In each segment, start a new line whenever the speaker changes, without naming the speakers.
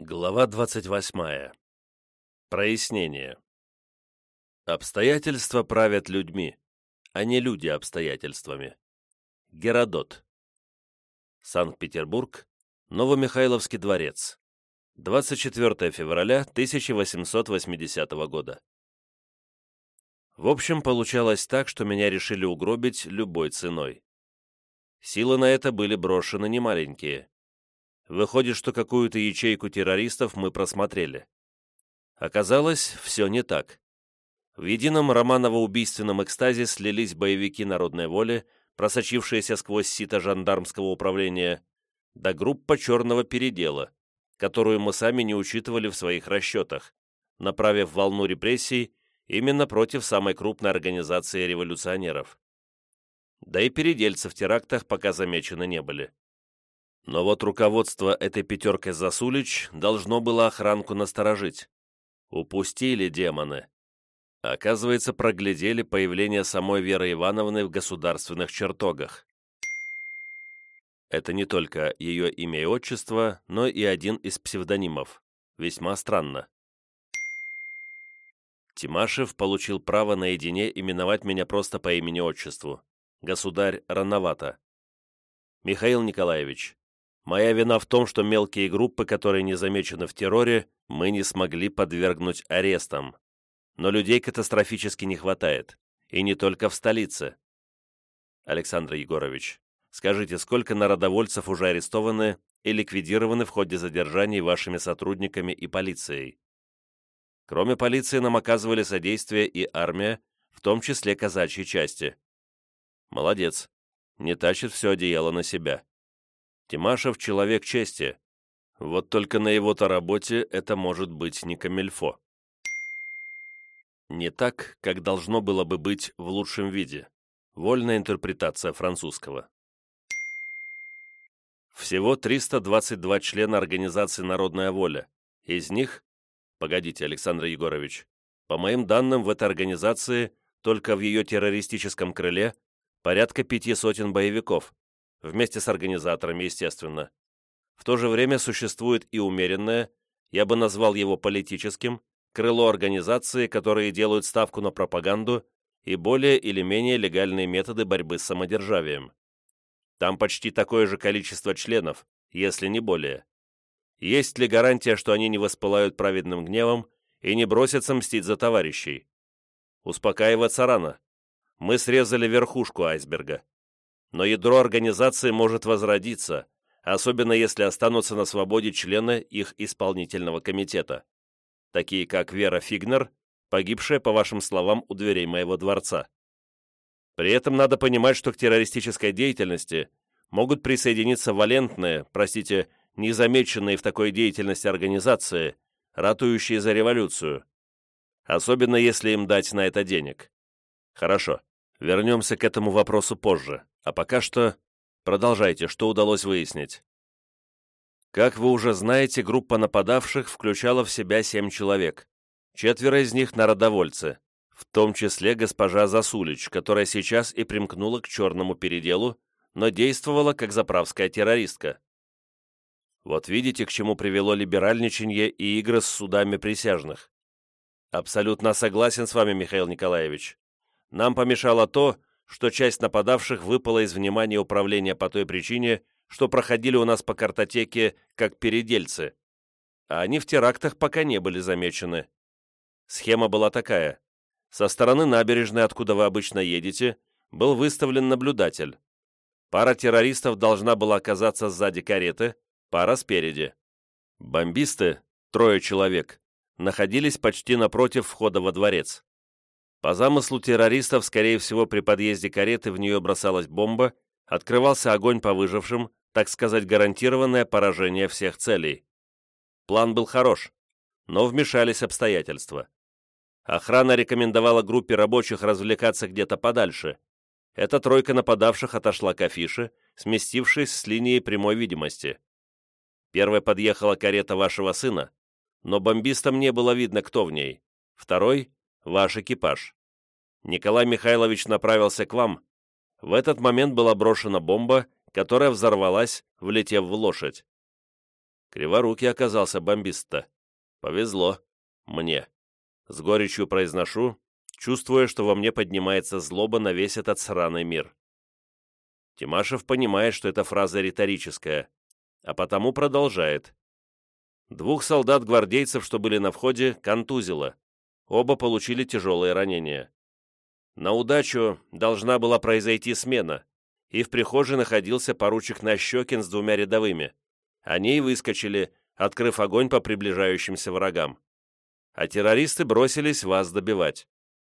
Глава 28. Прояснение. Обстоятельства правят людьми, а не люди обстоятельствами. Геродот. Санкт-Петербург, Новомихайловский дворец. 24 февраля 1880 года. В общем, получалось так, что меня решили угробить любой ценой. Силы на это были брошены немаленькие. Выходит, что какую-то ячейку террористов мы просмотрели. Оказалось, все не так. В едином романово-убийственном экстазе слились боевики народной воли, просочившиеся сквозь сито жандармского управления, да группа черного передела, которую мы сами не учитывали в своих расчетах, направив волну репрессий именно против самой крупной организации революционеров. Да и передельцы в терактах пока замечены не были. Но вот руководство этой пятеркой Засулич должно было охранку насторожить. Упустили демоны. Оказывается, проглядели появление самой Веры Ивановны в государственных чертогах. Это не только ее имя и отчество, но и один из псевдонимов. Весьма странно. Тимашев получил право наедине именовать меня просто по имени-отчеству. Государь рановато. Михаил Николаевич, Моя вина в том, что мелкие группы, которые не замечены в терроре, мы не смогли подвергнуть арестам. Но людей катастрофически не хватает. И не только в столице. Александр Егорович, скажите, сколько народовольцев уже арестованы и ликвидированы в ходе задержаний вашими сотрудниками и полицией? Кроме полиции нам оказывали содействие и армия, в том числе казачьи части. Молодец. Не тащит все одеяло на себя. Тимашев — человек чести. Вот только на его-то работе это может быть не камельфо. Не так, как должно было бы быть в лучшем виде. Вольная интерпретация французского. Всего 322 члена организации «Народная воля». Из них... Погодите, Александр Егорович. По моим данным, в этой организации, только в ее террористическом крыле, порядка пяти сотен боевиков, вместе с организаторами, естественно. В то же время существует и умеренное, я бы назвал его политическим, крыло организации, которые делают ставку на пропаганду и более или менее легальные методы борьбы с самодержавием. Там почти такое же количество членов, если не более. Есть ли гарантия, что они не воспылают праведным гневом и не бросятся мстить за товарищей? Успокаиваться рано. Мы срезали верхушку айсберга но ядро организации может возродиться, особенно если останутся на свободе члены их исполнительного комитета, такие как Вера Фигнер, погибшая, по вашим словам, у дверей моего дворца. При этом надо понимать, что к террористической деятельности могут присоединиться валентные, простите, незамеченные в такой деятельности организации, ратующие за революцию, особенно если им дать на это денег. Хорошо, вернемся к этому вопросу позже. А пока что продолжайте, что удалось выяснить. Как вы уже знаете, группа нападавших включала в себя семь человек. Четверо из них народовольцы, в том числе госпожа Засулич, которая сейчас и примкнула к черному переделу, но действовала как заправская террористка. Вот видите, к чему привело либеральничание и игры с судами присяжных. Абсолютно согласен с вами, Михаил Николаевич. Нам помешало то, что часть нападавших выпала из внимания управления по той причине, что проходили у нас по картотеке как передельцы, а они в терактах пока не были замечены. Схема была такая. Со стороны набережной, откуда вы обычно едете, был выставлен наблюдатель. Пара террористов должна была оказаться сзади кареты, пара спереди. Бомбисты, трое человек, находились почти напротив входа во дворец. По замыслу террористов, скорее всего, при подъезде кареты в нее бросалась бомба, открывался огонь по выжившим, так сказать, гарантированное поражение всех целей. План был хорош, но вмешались обстоятельства. Охрана рекомендовала группе рабочих развлекаться где-то подальше. Эта тройка нападавших отошла к афише, сместившись с линии прямой видимости. Первой подъехала карета вашего сына, но бомбистам не было видно, кто в ней. Второй ваш экипаж. Николай Михайлович направился к вам. В этот момент была брошена бомба, которая взорвалась, влетев в лошадь. Криворукий оказался бомбист-то. Повезло. Мне. С горечью произношу, чувствуя, что во мне поднимается злоба на весь этот сраный мир. Тимашев понимает, что эта фраза риторическая, а потому продолжает. Двух солдат-гвардейцев, что были на входе, контузило. Оба получили тяжелые ранения. На удачу должна была произойти смена, и в прихожей находился поручик Нащекин с двумя рядовыми. Они и выскочили, открыв огонь по приближающимся врагам. А террористы бросились вас добивать.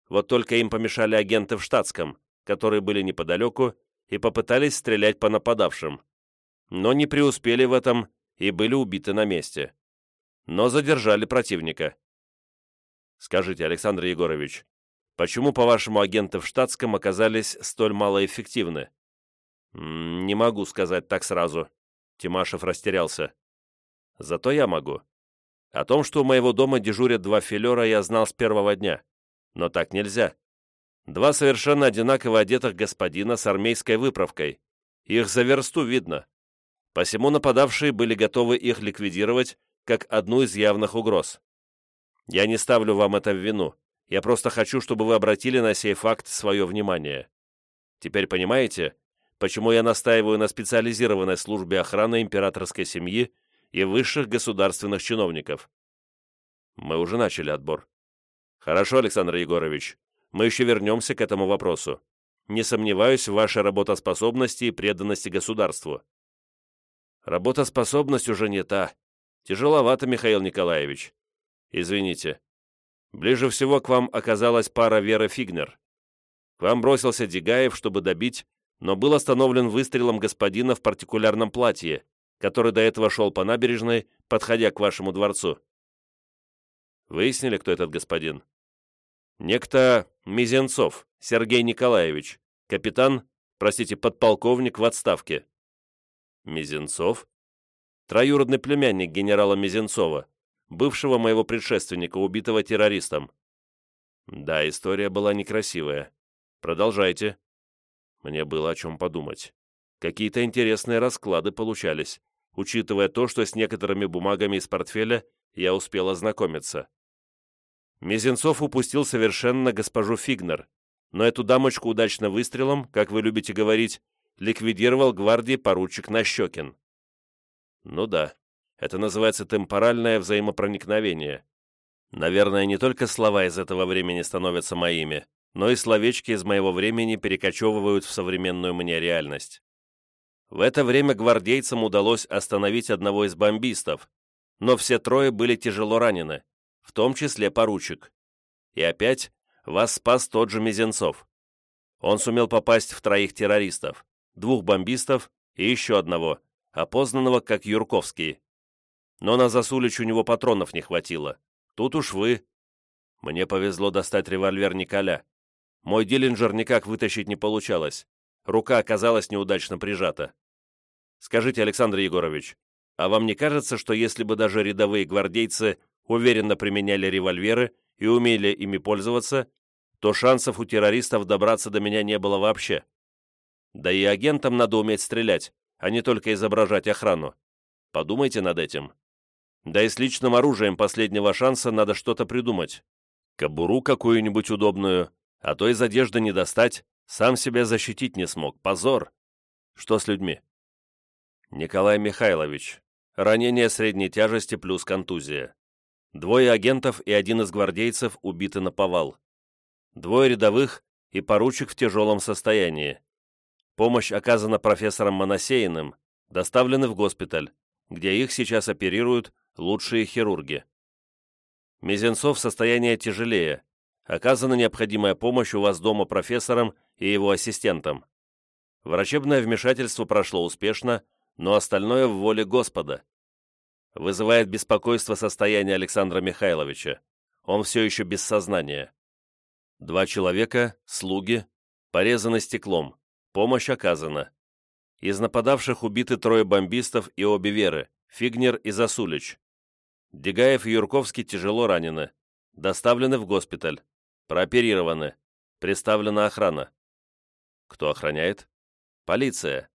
Вот только им помешали агенты в штатском, которые были неподалеку и попытались стрелять по нападавшим. Но не преуспели в этом и были убиты на месте. Но задержали противника. Скажите, Александр Егорович, почему, по-вашему, агенты в штатском оказались столь малоэффективны? «Не могу сказать так сразу», — Тимашев растерялся. «Зато я могу. О том, что у моего дома дежурят два филера, я знал с первого дня. Но так нельзя. Два совершенно одинаково одетых господина с армейской выправкой. Их за версту видно. Посему нападавшие были готовы их ликвидировать, как одну из явных угроз. Я не ставлю вам это в вину. Я просто хочу, чтобы вы обратили на сей факт свое внимание. Теперь понимаете, почему я настаиваю на специализированной службе охраны императорской семьи и высших государственных чиновников. Мы уже начали отбор. Хорошо, Александр Егорович, мы еще вернемся к этому вопросу. Не сомневаюсь в вашей работоспособности и преданности государству. Работоспособность уже не та. Тяжеловато, Михаил Николаевич. Извините. Ближе всего к вам оказалась пара Веры Фигнер. К вам бросился Дегаев, чтобы добить, но был остановлен выстрелом господина в партикулярном платье, который до этого шел по набережной, подходя к вашему дворцу. Выяснили, кто этот господин? Некто Мизенцов Сергей Николаевич, капитан, простите, подполковник в отставке. Мизенцов? Троюродный племянник генерала Мизенцова, бывшего моего предшественника, убитого террористом. Да, история была некрасивая. Продолжайте. Мне было о чем подумать. Какие-то интересные расклады получались, учитывая то, что с некоторыми бумагами из портфеля я успел ознакомиться. Мизинцов упустил совершенно госпожу Фигнер, но эту дамочку удачно выстрелом, как вы любите говорить, ликвидировал гвардии поручик Нащекин. Ну да, это называется темпоральное взаимопроникновение. Наверное, не только слова из этого времени становятся моими, но и словечки из моего времени перекочевывают в современную мне реальность. В это время гвардейцам удалось остановить одного из бомбистов, но все трое были тяжело ранены, в том числе поручик. И опять вас спас тот же Мизенцов. Он сумел попасть в троих террористов, двух бомбистов и еще одного, опознанного как Юрковский. Но на Засулич у него патронов не хватило. Тут уж вы. Мне повезло достать револьвер Николя. Мой Диллинджер никак вытащить не получалось. Рука оказалась неудачно прижата. Скажите, Александр Егорович, а вам не кажется, что если бы даже рядовые гвардейцы уверенно применяли револьверы и умели ими пользоваться, то шансов у террористов добраться до меня не было вообще? Да и агентам надо уметь стрелять, а не только изображать охрану. Подумайте над этим. Да и с личным оружием последнего шанса надо что-то придумать. Кобуру какую-нибудь удобную, а то из одежды не достать, сам себя защитить не смог. Позор. Что с людьми? Николай Михайлович. Ранение средней тяжести плюс контузия. Двое агентов и один из гвардейцев убиты на повал. Двое рядовых и поручик в тяжелом состоянии. Помощь оказана профессором Моносеиным, доставлены в госпиталь, где их сейчас оперируют лучшие хирурги. Мизенцов состояние тяжелее, оказана необходимая помощь у вас дома профессором и его ассистентом. Врачебное вмешательство прошло успешно, но остальное в воле Господа. Вызывает беспокойство состояние Александра Михайловича. Он все еще без сознания. Два человека, слуги, порезаны стеклом. Помощь оказана. Из нападавших убиты трое бомбистов и обе Веры, Фигнер и Засулич. Дегаев и Юрковский тяжело ранены. Доставлены в госпиталь. Прооперированы. Представлена охрана. Кто охраняет? Полиция.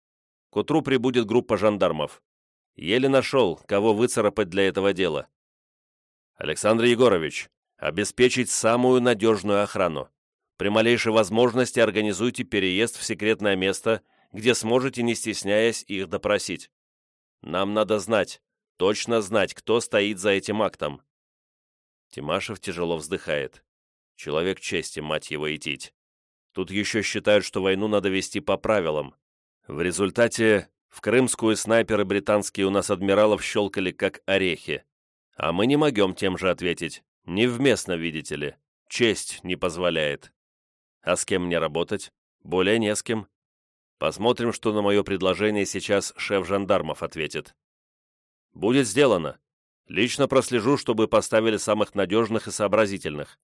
К утру прибудет группа жандармов. Еле нашел, кого выцарапать для этого дела. Александр Егорович, обеспечить самую надежную охрану. При малейшей возможности организуйте переезд в секретное место, где сможете, не стесняясь, их допросить. Нам надо знать, точно знать, кто стоит за этим актом. Тимашев тяжело вздыхает. Человек чести, мать его, идтить. Тут еще считают, что войну надо вести по правилам. В результате в крымскую снайперы британские у нас адмиралов щелкали как орехи. А мы не могем тем же ответить. Невместно, видите ли. Честь не позволяет. А с кем мне работать? Более не с кем. Посмотрим, что на мое предложение сейчас шеф жандармов ответит. Будет сделано. Лично прослежу, чтобы поставили самых надежных и сообразительных.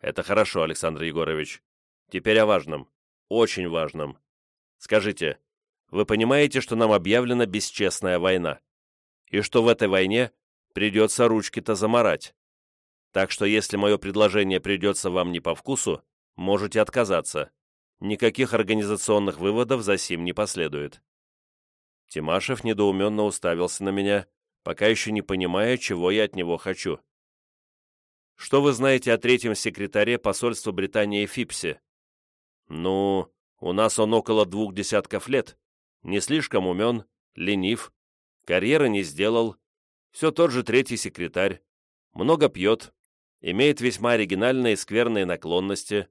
Это хорошо, Александр Егорович. Теперь о важном. Очень важном. Скажите, вы понимаете, что нам объявлена бесчестная война? И что в этой войне придется ручки-то заморать? Так что если мое предложение придется вам не по вкусу, можете отказаться. Никаких организационных выводов за сим не последует. Тимашев недоуменно уставился на меня, пока еще не понимая, чего я от него хочу. «Что вы знаете о третьем секретаре посольства Британии Фипсе?» «Ну, у нас он около двух десятков лет. Не слишком умен, ленив, карьеры не сделал. Все тот же третий секретарь. Много пьет, имеет весьма оригинальные и скверные наклонности.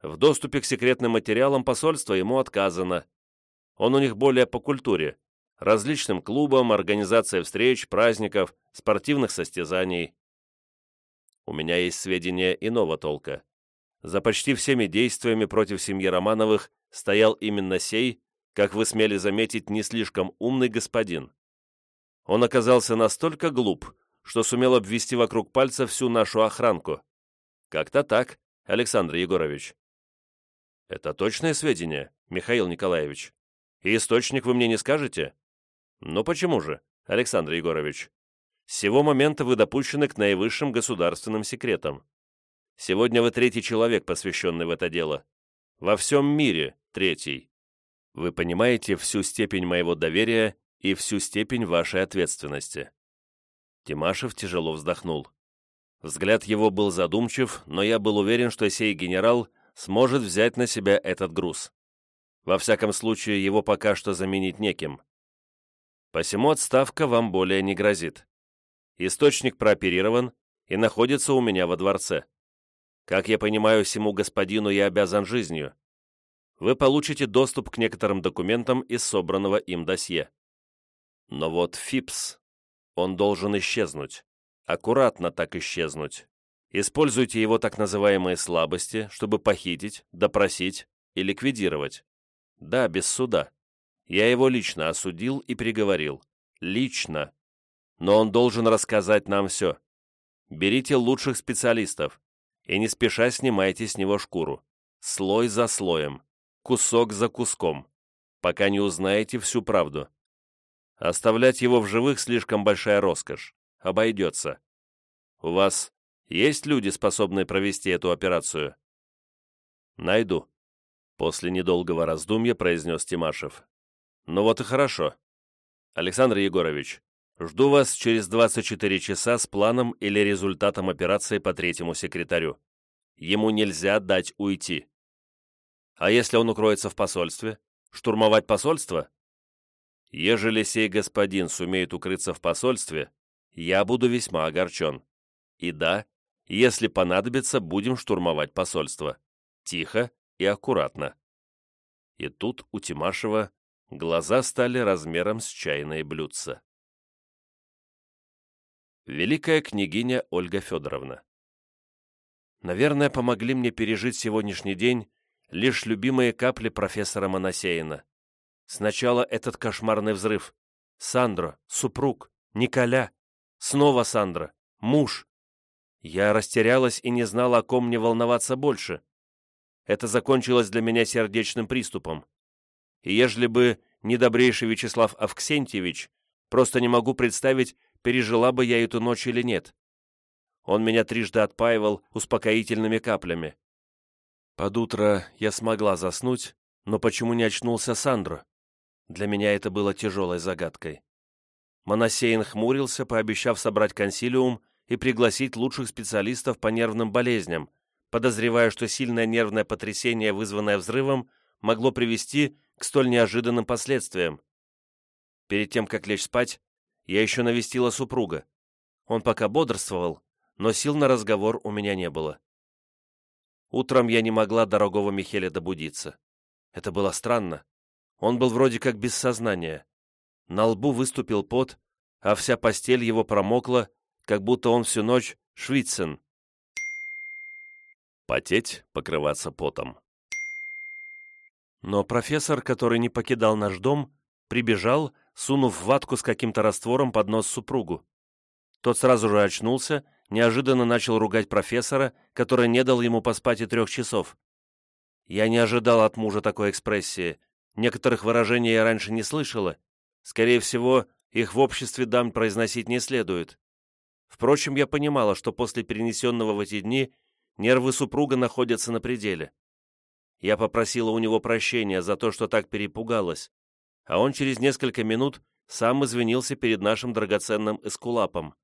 В доступе к секретным материалам посольства ему отказано. Он у них более по культуре, различным клубам, организация встреч, праздников, спортивных состязаний. У меня есть сведения иного толка. За почти всеми действиями против семьи Романовых стоял именно сей, как вы смели заметить, не слишком умный господин. Он оказался настолько глуп, что сумел обвести вокруг пальца всю нашу охранку. Как-то так, Александр Егорович. Это точные сведения, Михаил Николаевич. И источник вы мне не скажете? Ну почему же, Александр Егорович? С сего момента вы допущены к наивысшим государственным секретам. Сегодня вы третий человек, посвященный в это дело. Во всем мире третий. Вы понимаете всю степень моего доверия и всю степень вашей ответственности. Тимашев тяжело вздохнул. Взгляд его был задумчив, но я был уверен, что сей генерал сможет взять на себя этот груз. Во всяком случае, его пока что заменить неким. Посему отставка вам более не грозит. Источник прооперирован и находится у меня во дворце. Как я понимаю, всему господину я обязан жизнью. Вы получите доступ к некоторым документам из собранного им досье. Но вот ФИПС, он должен исчезнуть. Аккуратно так исчезнуть. Используйте его так называемые слабости, чтобы похитить, допросить и ликвидировать. Да, без суда. Я его лично осудил и приговорил. Лично. Но он должен рассказать нам все. Берите лучших специалистов и не спеша снимайте с него шкуру. Слой за слоем, кусок за куском, пока не узнаете всю правду. Оставлять его в живых слишком большая роскошь. Обойдется. У вас есть люди, способные провести эту операцию? Найду. После недолгого раздумья произнес Тимашев. Ну вот и хорошо. Александр Егорович, жду вас через 24 часа с планом или результатом операции по третьему секретарю. Ему нельзя дать уйти. А если он укроется в посольстве? Штурмовать посольство? Ежели сей господин сумеет укрыться в посольстве, я буду весьма огорчен. И да, если понадобится, будем штурмовать посольство. Тихо и аккуратно. И тут у Тимашева глаза стали размером с чайное блюдце. Великая княгиня Ольга Федоровна Наверное, помогли мне пережить сегодняшний день лишь любимые капли профессора Моносеина. Сначала этот кошмарный взрыв. Сандро, супруг, Николя. Снова Сандра, муж. Я растерялась и не знала, о ком мне волноваться больше. Это закончилось для меня сердечным приступом. И ежели бы не добрейший Вячеслав Авксентьевич, просто не могу представить, пережила бы я эту ночь или нет. Он меня трижды отпаивал успокоительными каплями. Под утро я смогла заснуть, но почему не очнулся Сандро? Для меня это было тяжелой загадкой. Моносеин хмурился, пообещав собрать консилиум и пригласить лучших специалистов по нервным болезням, подозревая, что сильное нервное потрясение, вызванное взрывом, могло привести к столь неожиданным последствиям. Перед тем, как лечь спать, я еще навестила супруга. Он пока бодрствовал, но сил на разговор у меня не было. Утром я не могла дорогого Михеля добудиться. Это было странно. Он был вроде как без сознания. На лбу выступил пот, а вся постель его промокла, как будто он всю ночь швицен. Потеть, покрываться потом. Но профессор, который не покидал наш дом, прибежал, сунув ватку с каким-то раствором под нос супругу. Тот сразу же очнулся, неожиданно начал ругать профессора, который не дал ему поспать и трех часов. Я не ожидал от мужа такой экспрессии. Некоторых выражений я раньше не слышала. Скорее всего, их в обществе дам произносить не следует. Впрочем, я понимала, что после перенесенного в эти дни нервы супруга находятся на пределе. Я попросила у него прощения за то, что так перепугалась, а он через несколько минут сам извинился перед нашим драгоценным эскулапом.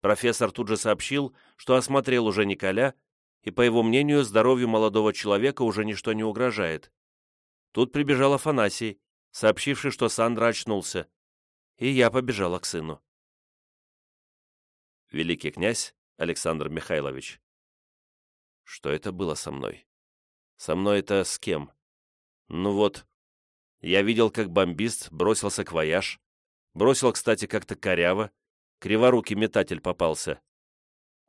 Профессор тут же сообщил, что осмотрел уже Николя, и, по его мнению, здоровью молодого человека уже ничто не угрожает. Тут прибежал Афанасий, сообщивший, что Сандра очнулся, и я побежала к сыну. Великий князь Александр Михайлович. Что это было со мной? Со мной это с кем? Ну вот, я видел, как бомбист бросился к вояж, бросил, кстати, как-то коряво, криворукий метатель попался.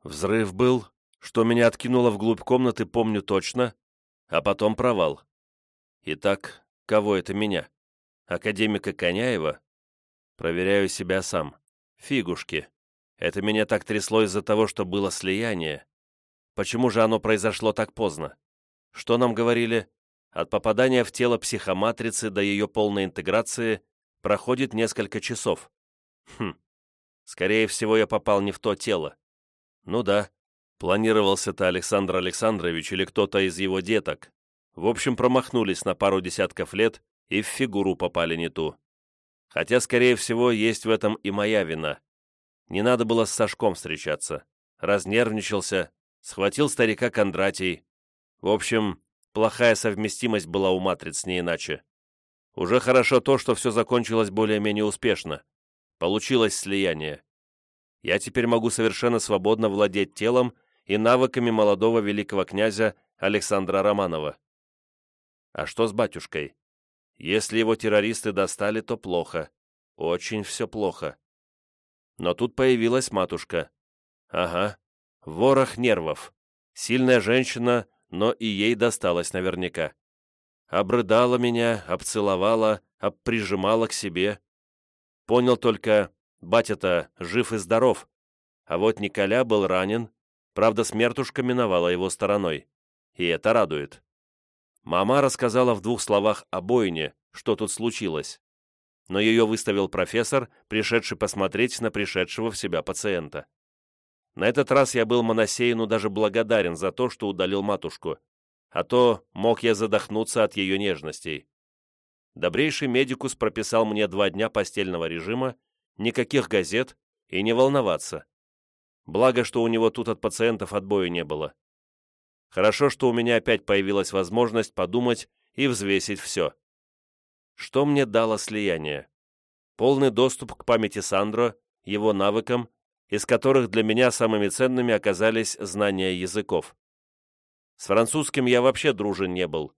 Взрыв был, что меня откинуло вглубь комнаты, помню точно, а потом провал. Итак, кого это меня? Академика Коняева? Проверяю себя сам. Фигушки. Это меня так трясло из-за того, что было слияние. Почему же оно произошло так поздно? Что нам говорили? От попадания в тело психоматрицы до ее полной интеграции проходит несколько часов. Хм. Скорее всего, я попал не в то тело. Ну да, планировался-то Александр Александрович или кто-то из его деток. В общем, промахнулись на пару десятков лет и в фигуру попали не ту. Хотя, скорее всего, есть в этом и моя вина. Не надо было с Сашком встречаться. Разнервничался, схватил старика Кондратий. В общем, плохая совместимость была у матриц, не иначе. Уже хорошо то, что все закончилось более-менее успешно. Получилось слияние. Я теперь могу совершенно свободно владеть телом и навыками молодого великого князя Александра Романова. А что с батюшкой? Если его террористы достали, то плохо. Очень все плохо. Но тут появилась матушка. Ага, ворох нервов. Сильная женщина, но и ей досталось наверняка. Обрыдала меня, обцеловала, обприжимала к себе. Понял только, батя-то жив и здоров. А вот Николя был ранен, правда, смертушка миновала его стороной. И это радует. Мама рассказала в двух словах о бойне, что тут случилось. Но ее выставил профессор, пришедший посмотреть на пришедшего в себя пациента. На этот раз я был Моносеину даже благодарен за то, что удалил матушку, а то мог я задохнуться от ее нежностей. Добрейший медикус прописал мне два дня постельного режима, никаких газет и не волноваться. Благо, что у него тут от пациентов отбоя не было. Хорошо, что у меня опять появилась возможность подумать и взвесить все. Что мне дало слияние? Полный доступ к памяти Сандро, его навыкам из которых для меня самыми ценными оказались знания языков. С французским я вообще дружен не был,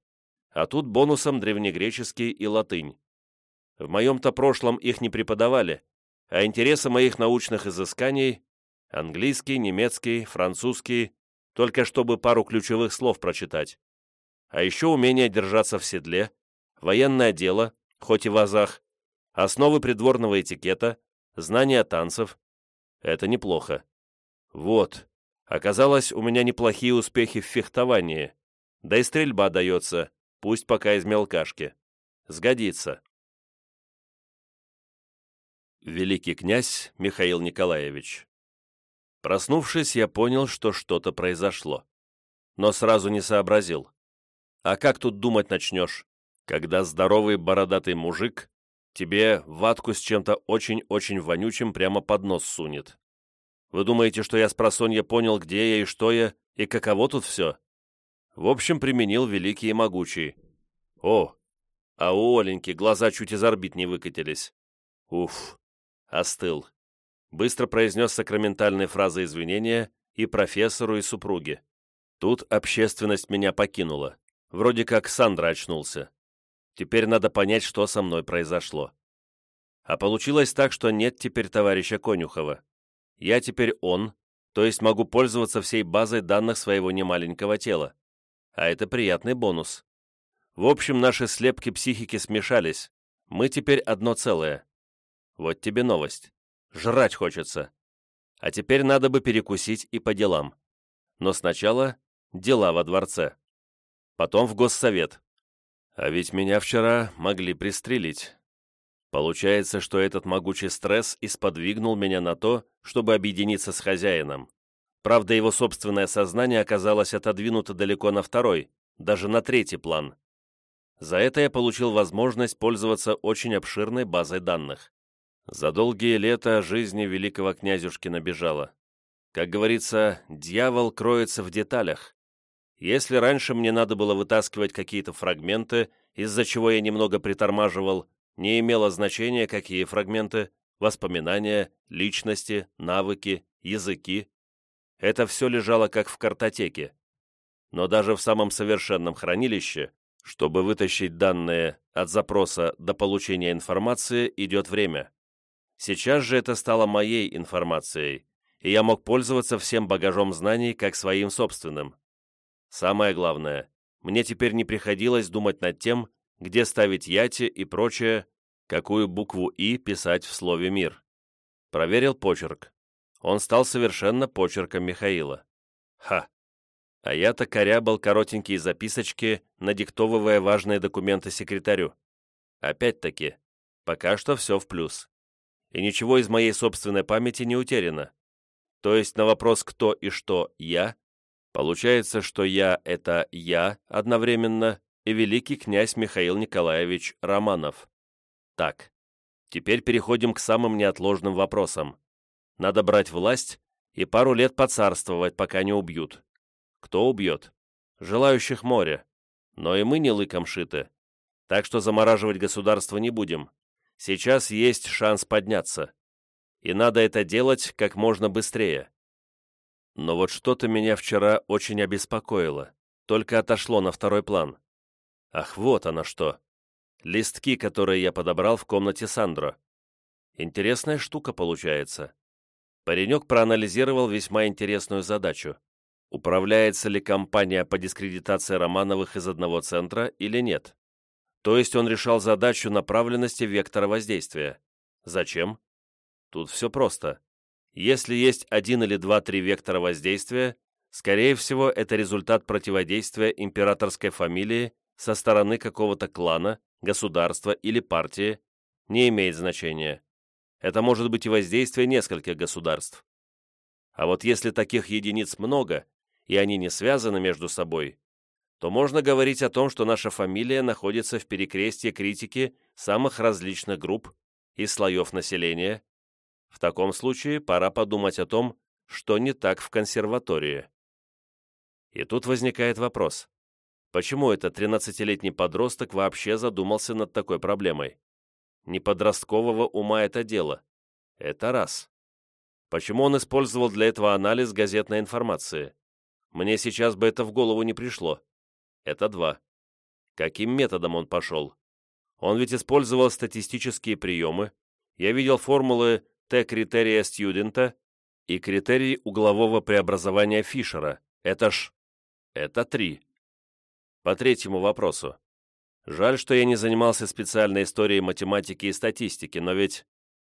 а тут бонусом древнегреческий и латынь. В моем-то прошлом их не преподавали, а интересы моих научных изысканий — английский, немецкий, французский, только чтобы пару ключевых слов прочитать. А еще умение держаться в седле, военное дело, хоть и в азах, основы придворного этикета, знания танцев, это неплохо. Вот. Оказалось, у меня неплохие успехи в фехтовании. Да и стрельба дается, пусть пока из мелкашки. Сгодится. Великий князь Михаил Николаевич. Проснувшись, я понял, что что-то произошло. Но сразу не сообразил. А как тут думать начнешь, когда здоровый бородатый мужик тебе ватку с чем-то очень-очень вонючим прямо под нос сунет. Вы думаете, что я с просонья понял, где я и что я, и каково тут все? В общем, применил великий и могучий. О, а у Оленьки глаза чуть из орбит не выкатились. Уф, остыл. Быстро произнес сакраментальные фразы извинения и профессору, и супруге. Тут общественность меня покинула. Вроде как Сандра очнулся. Теперь надо понять, что со мной произошло. А получилось так, что нет теперь товарища Конюхова. Я теперь он, то есть могу пользоваться всей базой данных своего немаленького тела. А это приятный бонус. В общем, наши слепки психики смешались. Мы теперь одно целое. Вот тебе новость. Жрать хочется. А теперь надо бы перекусить и по делам. Но сначала дела во дворце. Потом в госсовет. А ведь меня вчера могли пристрелить. Получается, что этот могучий стресс исподвигнул меня на то, чтобы объединиться с хозяином. Правда, его собственное сознание оказалось отодвинуто далеко на второй, даже на третий план. За это я получил возможность пользоваться очень обширной базой данных. За долгие лета жизни великого князюшки набежало. Как говорится, дьявол кроется в деталях. Если раньше мне надо было вытаскивать какие-то фрагменты, из-за чего я немного притормаживал, не имело значения, какие фрагменты, воспоминания, личности, навыки, языки. Это все лежало как в картотеке. Но даже в самом совершенном хранилище, чтобы вытащить данные от запроса до получения информации, идет время. Сейчас же это стало моей информацией, и я мог пользоваться всем багажом знаний как своим собственным. Самое главное, мне теперь не приходилось думать над тем, где ставить яти и прочее, какую букву «и» писать в слове «мир». Проверил почерк. Он стал совершенно почерком Михаила. Ха! А я-то корябал коротенькие записочки, надиктовывая важные документы секретарю. Опять-таки, пока что все в плюс и ничего из моей собственной памяти не утеряно. То есть на вопрос «кто и что я» получается, что я — это я одновременно и великий князь Михаил Николаевич Романов. Так, теперь переходим к самым неотложным вопросам. Надо брать власть и пару лет поцарствовать, пока не убьют. Кто убьет? Желающих море. Но и мы не лыком шиты. Так что замораживать государство не будем. Сейчас есть шанс подняться. И надо это делать как можно быстрее. Но вот что-то меня вчера очень обеспокоило, только отошло на второй план. Ах, вот оно что. Листки, которые я подобрал в комнате Сандро. Интересная штука получается. Паренек проанализировал весьма интересную задачу. Управляется ли компания по дискредитации Романовых из одного центра или нет? То есть он решал задачу направленности вектора воздействия. Зачем? Тут все просто. Если есть один или два-три вектора воздействия, скорее всего, это результат противодействия императорской фамилии со стороны какого-то клана, государства или партии, не имеет значения. Это может быть и воздействие нескольких государств. А вот если таких единиц много, и они не связаны между собой, то можно говорить о том, что наша фамилия находится в перекрестье критики самых различных групп и слоев населения. В таком случае пора подумать о том, что не так в консерватории. И тут возникает вопрос. Почему этот 13-летний подросток вообще задумался над такой проблемой? Не подросткового ума это дело. Это раз. Почему он использовал для этого анализ газетной информации? Мне сейчас бы это в голову не пришло. Это два. Каким методом он пошел? Он ведь использовал статистические приемы. Я видел формулы Т-критерия студента и критерий углового преобразования Фишера. Это ж... Это три. По третьему вопросу. Жаль, что я не занимался специальной историей математики и статистики, но ведь...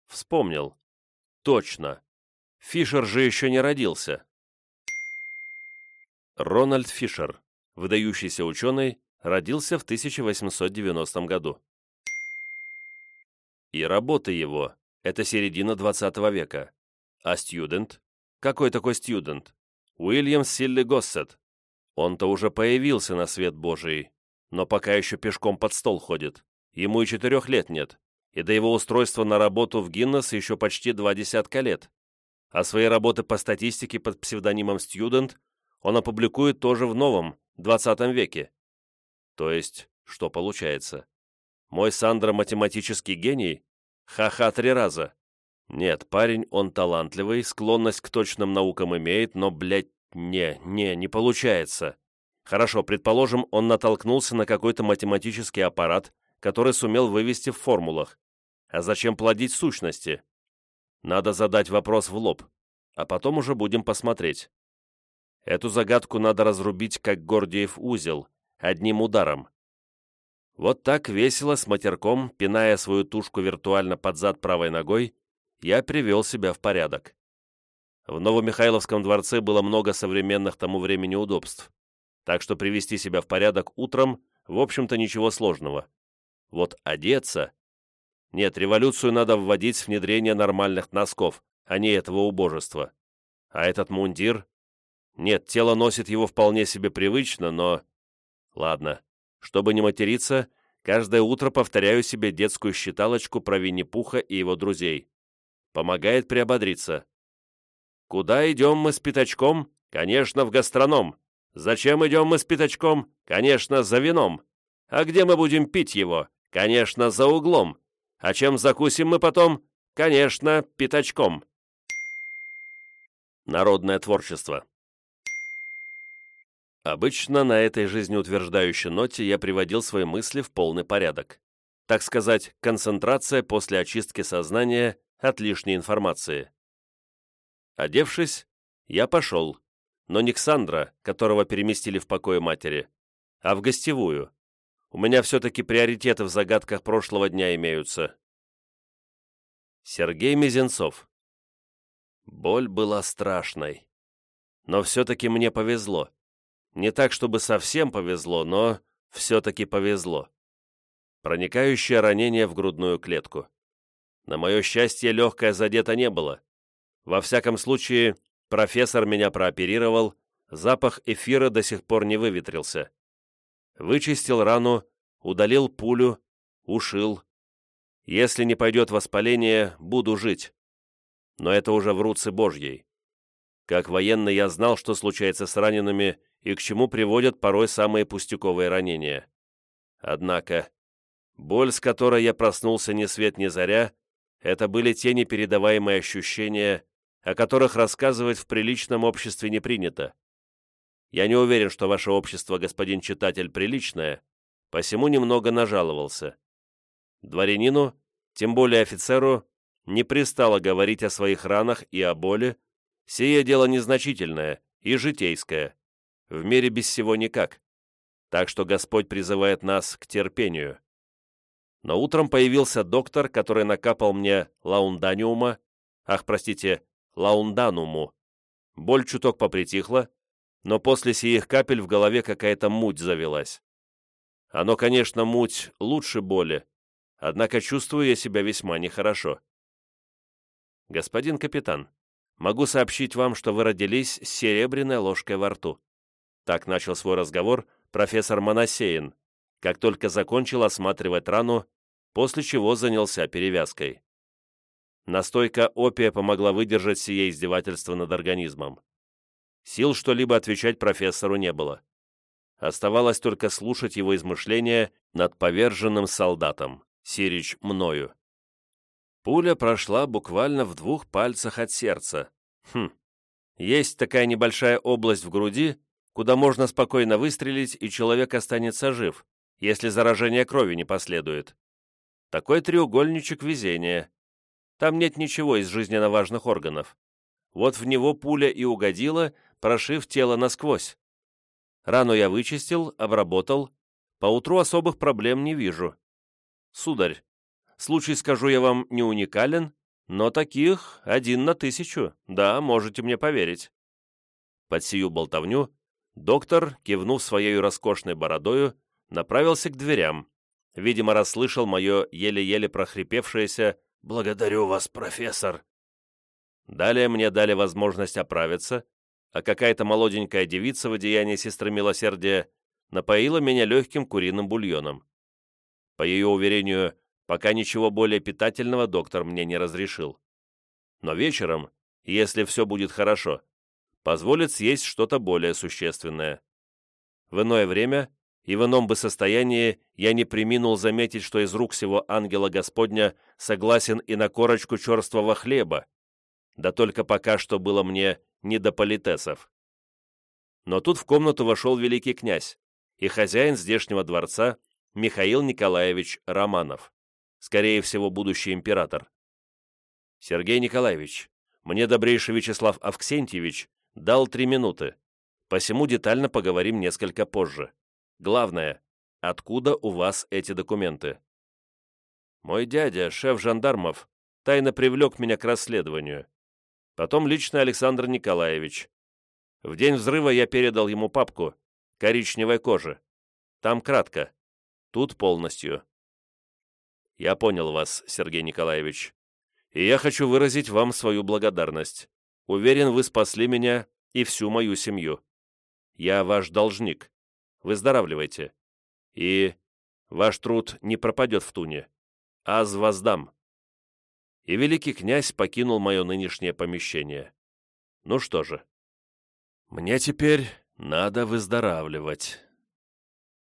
Вспомнил. Точно. Фишер же еще не родился. Рональд Фишер выдающийся ученый, родился в 1890 году. И работа его – это середина 20 века. А студент? Какой такой студент? Уильям Силли Госсет. Он-то уже появился на свет Божий, но пока еще пешком под стол ходит. Ему и четырех лет нет. и до его устройства на работу в Гиннес еще почти два десятка лет. А свои работы по статистике под псевдонимом «Стьюдент» он опубликует тоже в новом, 20 веке. То есть, что получается? Мой Сандра математический гений? Ха-ха три раза. Нет, парень, он талантливый, склонность к точным наукам имеет, но, блядь, не, не, не получается. Хорошо, предположим, он натолкнулся на какой-то математический аппарат, который сумел вывести в формулах. А зачем плодить сущности? Надо задать вопрос в лоб, а потом уже будем посмотреть. Эту загадку надо разрубить, как Гордиев узел, одним ударом. Вот так весело, с матерком, пиная свою тушку виртуально под зад правой ногой, я привел себя в порядок. В Новомихайловском дворце было много современных тому времени удобств, так что привести себя в порядок утром, в общем-то, ничего сложного. Вот одеться... Нет, революцию надо вводить с внедрения нормальных носков, а не этого убожества. А этот мундир... Нет, тело носит его вполне себе привычно, но... Ладно, чтобы не материться, каждое утро повторяю себе детскую считалочку про Винни-Пуха и его друзей. Помогает приободриться. Куда идем мы с пятачком? Конечно, в гастроном. Зачем идем мы с пятачком? Конечно, за вином. А где мы будем пить его? Конечно, за углом. А чем закусим мы потом? Конечно, пятачком. Народное творчество. Обычно на этой жизнеутверждающей ноте я приводил свои мысли в полный порядок. Так сказать, концентрация после очистки сознания от лишней информации. Одевшись, я пошел, но не к Сандра, которого переместили в покое матери, а в гостевую. У меня все-таки приоритеты в загадках прошлого дня имеются. Сергей Мизенцов. Боль была страшной. Но все-таки мне повезло. Не так, чтобы совсем повезло, но все-таки повезло. Проникающее ранение в грудную клетку. На мое счастье, легкое задето не было. Во всяком случае, профессор меня прооперировал, запах эфира до сих пор не выветрился. Вычистил рану, удалил пулю, ушил. Если не пойдет воспаление, буду жить. Но это уже в руце Божьей. Как военный я знал, что случается с ранеными и к чему приводят порой самые пустяковые ранения. Однако, боль, с которой я проснулся ни свет ни заря, это были те непередаваемые ощущения, о которых рассказывать в приличном обществе не принято. Я не уверен, что ваше общество, господин читатель, приличное, посему немного нажаловался. Дворянину, тем более офицеру, не пристало говорить о своих ранах и о боли, сие дело незначительное и житейское. В мире без всего никак. Так что Господь призывает нас к терпению. Но утром появился доктор, который накапал мне лаунданиума, ах, простите, лаундануму. Боль чуток попритихла, но после сих капель в голове какая-то муть завелась. Оно, конечно, муть лучше боли, однако чувствую я себя весьма нехорошо. Господин капитан, могу сообщить вам, что вы родились с серебряной ложкой во рту. Так начал свой разговор профессор Моносеин, как только закончил осматривать рану, после чего занялся перевязкой. Настойка опия помогла выдержать сие издевательство над организмом. Сил что-либо отвечать профессору не было. Оставалось только слушать его измышления над поверженным солдатом, Сирич мною. Пуля прошла буквально в двух пальцах от сердца. Хм, есть такая небольшая область в груди, куда можно спокойно выстрелить, и человек останется жив, если заражение крови не последует. Такой треугольничек везения. Там нет ничего из жизненно важных органов. Вот в него пуля и угодила, прошив тело насквозь. Рану я вычистил, обработал. Поутру особых проблем не вижу. Сударь, случай, скажу я вам, не уникален, но таких один на тысячу, да, можете мне поверить. Под сию болтовню Доктор, кивнув своей роскошной бородою, направился к дверям. Видимо, расслышал мое еле-еле прохрипевшееся «Благодарю вас, профессор!». Далее мне дали возможность оправиться, а какая-то молоденькая девица в одеянии сестры милосердия напоила меня легким куриным бульоном. По ее уверению, пока ничего более питательного доктор мне не разрешил. Но вечером, если все будет хорошо, позволит съесть что-то более существенное. В иное время и в ином бы состоянии я не приминул заметить, что из рук сего ангела Господня согласен и на корочку черствого хлеба, да только пока что было мне не до политесов. Но тут в комнату вошел великий князь и хозяин здешнего дворца Михаил Николаевич Романов, скорее всего, будущий император. Сергей Николаевич, мне добрейший Вячеслав Авксентьевич дал три минуты, посему детально поговорим несколько позже. Главное, откуда у вас эти документы? Мой дядя, шеф жандармов, тайно привлек меня к расследованию. Потом лично Александр Николаевич. В день взрыва я передал ему папку коричневой кожи. Там кратко, тут полностью. Я понял вас, Сергей Николаевич. И я хочу выразить вам свою благодарность. Уверен, вы спасли меня и всю мою семью. Я ваш должник выздоравливайте. И ваш труд не пропадет в туне. Аз воздам. И великий князь покинул мое нынешнее помещение. Ну что же, мне теперь надо выздоравливать».